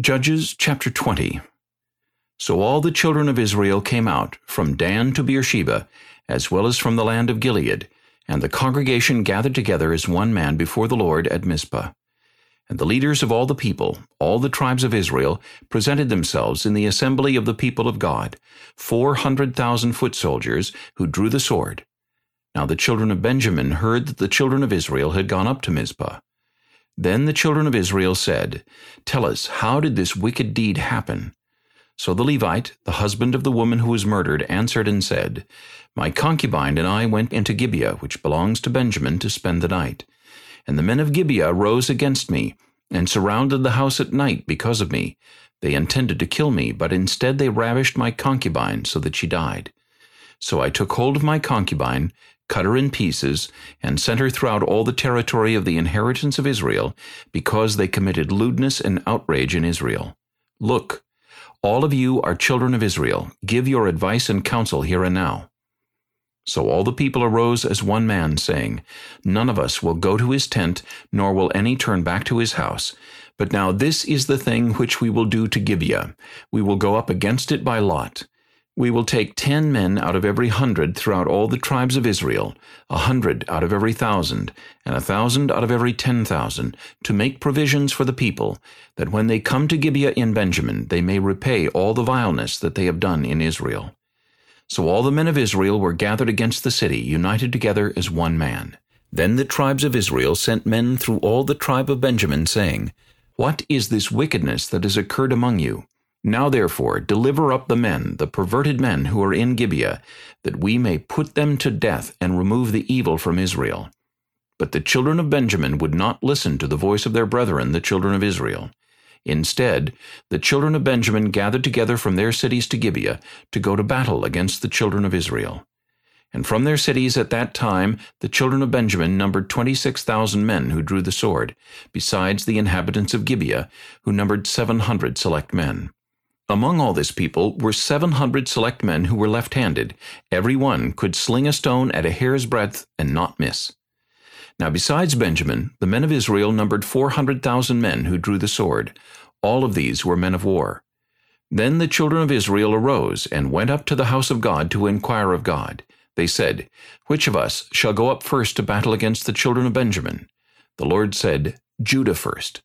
Judges chapter 20 So all the children of Israel came out, from Dan to Beersheba, as well as from the land of Gilead, and the congregation gathered together as one man before the Lord at Mizpah. And the leaders of all the people, all the tribes of Israel, presented themselves in the assembly of the people of God, four hundred thousand foot soldiers, who drew the sword. Now the children of Benjamin heard that the children of Israel had gone up to Mizpah. Then the children of Israel said, Tell us, how did this wicked deed happen? So the Levite, the husband of the woman who was murdered, answered and said, My concubine and I went into Gibeah, which belongs to Benjamin, to spend the night. And the men of Gibeah rose against me, and surrounded the house at night because of me. They intended to kill me, but instead they ravished my concubine, so that she died. So I took hold of my concubine, cut her in pieces, and sent her throughout all the territory of the inheritance of Israel, because they committed lewdness and outrage in Israel. Look, all of you are children of Israel. Give your advice and counsel here and now. So all the people arose as one man, saying, None of us will go to his tent, nor will any turn back to his house. But now this is the thing which we will do to Gibeah. We will go up against it by lot. We will take ten men out of every hundred throughout all the tribes of Israel, a hundred out of every thousand, and a thousand out of every ten thousand, to make provisions for the people, that when they come to Gibeah in Benjamin, they may repay all the vileness that they have done in Israel. So all the men of Israel were gathered against the city, united together as one man. Then the tribes of Israel sent men through all the tribe of Benjamin, saying, What is this wickedness that has occurred among you? Now therefore deliver up the men, the perverted men who are in Gibeah, that we may put them to death and remove the evil from Israel. But the children of Benjamin would not listen to the voice of their brethren, the children of Israel. Instead, the children of Benjamin gathered together from their cities to Gibeah to go to battle against the children of Israel. And from their cities at that time the children of Benjamin numbered twenty-six thousand men who drew the sword, besides the inhabitants of Gibeah, who numbered seven hundred select men. Among all this people were seven hundred select men who were left-handed. Every one could sling a stone at a hair's breadth and not miss. Now besides Benjamin, the men of Israel numbered four hundred thousand men who drew the sword. All of these were men of war. Then the children of Israel arose and went up to the house of God to inquire of God. They said, Which of us shall go up first to battle against the children of Benjamin? The Lord said, Judah first.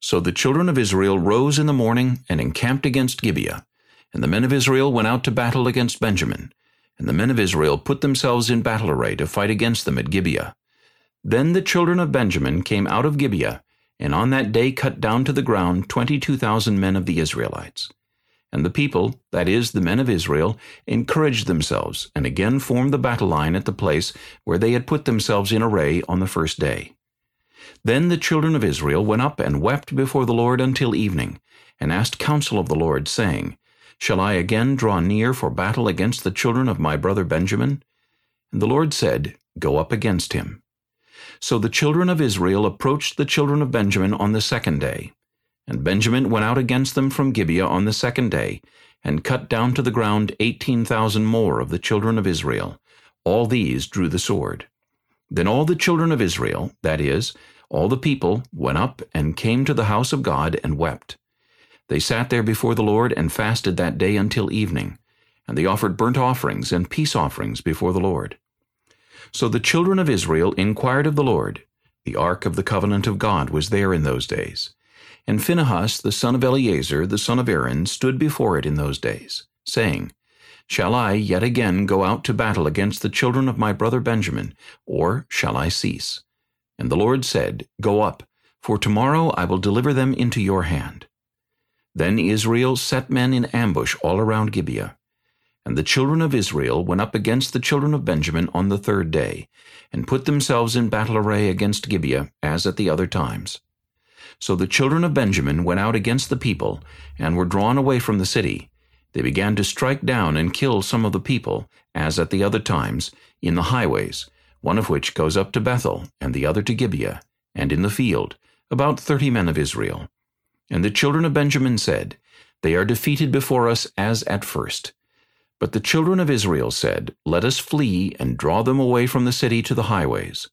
So the children of Israel rose in the morning and encamped against Gibeah. And the men of Israel went out to battle against Benjamin. And the men of Israel put themselves in battle array to fight against them at Gibeah. Then the children of Benjamin came out of Gibeah, and on that day cut down to the ground twenty-two thousand men of the Israelites. And the people, that is, the men of Israel, encouraged themselves, and again formed the battle line at the place where they had put themselves in array on the first day. Then the children of Israel went up and wept before the Lord until evening, and asked counsel of the Lord, saying, Shall I again draw near for battle against the children of my brother Benjamin? And the Lord said, Go up against him. So the children of Israel approached the children of Benjamin on the second day. And Benjamin went out against them from Gibeah on the second day, and cut down to the ground eighteen thousand more of the children of Israel. All these drew the sword. Then all the children of Israel, that is, all the people went up and came to the house of God and wept. They sat there before the Lord and fasted that day until evening, and they offered burnt offerings and peace offerings before the Lord. So the children of Israel inquired of the Lord. The ark of the covenant of God was there in those days. And Phinehas the son of Eleazar, the son of Aaron, stood before it in those days, saying, Shall I yet again go out to battle against the children of my brother Benjamin, or shall I cease? And the Lord said, Go up, for tomorrow I will deliver them into your hand. Then Israel set men in ambush all around Gibeah. And the children of Israel went up against the children of Benjamin on the third day, and put themselves in battle array against Gibeah, as at the other times. So the children of Benjamin went out against the people, and were drawn away from the city. They began to strike down and kill some of the people, as at the other times, in the highways, one of which goes up to Bethel, and the other to Gibeah, and in the field, about thirty men of Israel. And the children of Benjamin said, They are defeated before us as at first. But the children of Israel said, Let us flee and draw them away from the city to the highways.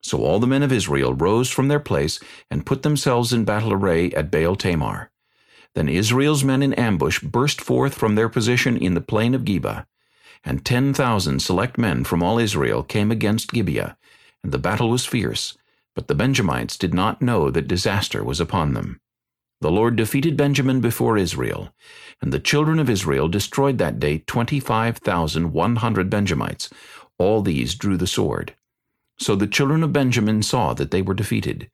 So all the men of Israel rose from their place and put themselves in battle array at Baal Tamar. Then Israel's men in ambush burst forth from their position in the plain of Geba, and ten thousand select men from all Israel came against Gibeah, and the battle was fierce, but the Benjamites did not know that disaster was upon them. The Lord defeated Benjamin before Israel, and the children of Israel destroyed that day twenty-five thousand one hundred Benjamites. All these drew the sword. So the children of Benjamin saw that they were defeated.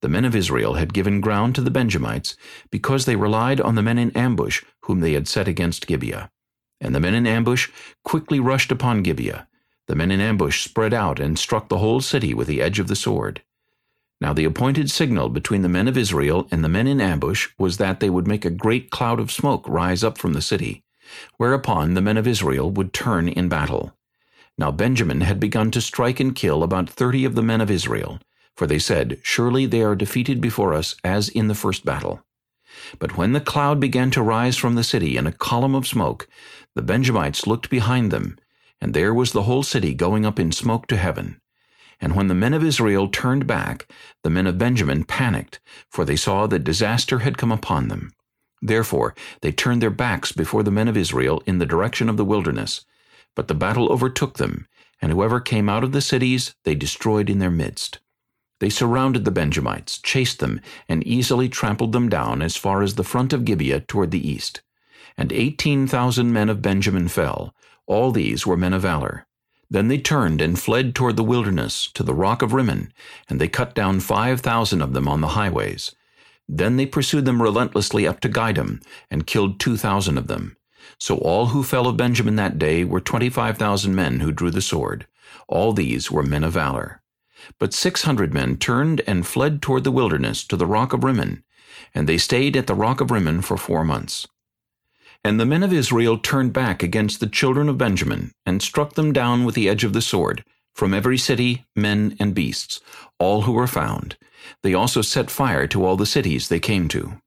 The men of Israel had given ground to the Benjamites, because they relied on the men in ambush whom they had set against Gibeah. And the men in ambush quickly rushed upon Gibeah. The men in ambush spread out and struck the whole city with the edge of the sword. Now the appointed signal between the men of Israel and the men in ambush was that they would make a great cloud of smoke rise up from the city, whereupon the men of Israel would turn in battle. Now Benjamin had begun to strike and kill about thirty of the men of Israel, for they said, Surely they are defeated before us as in the first battle. But when the cloud began to rise from the city in a column of smoke, the Benjamites looked behind them, and there was the whole city going up in smoke to heaven. And when the men of Israel turned back, the men of Benjamin panicked, for they saw that disaster had come upon them. Therefore they turned their backs before the men of Israel in the direction of the wilderness. But the battle overtook them, and whoever came out of the cities they destroyed in their midst. They surrounded the Benjamites, chased them, and easily trampled them down as far as the front of Gibeah toward the east. And eighteen thousand men of Benjamin fell. All these were men of valor. Then they turned and fled toward the wilderness, to the rock of Rimmon, and they cut down five thousand of them on the highways. Then they pursued them relentlessly up to Gidom, and killed two thousand of them. So all who fell of Benjamin that day were twenty-five thousand men who drew the sword. All these were men of valor. But six hundred men turned and fled toward the wilderness, to the rock of Rimmon, and they stayed at the rock of Rimmon for four months. And the men of Israel turned back against the children of Benjamin, and struck them down with the edge of the sword, from every city, men and beasts, all who were found. They also set fire to all the cities they came to.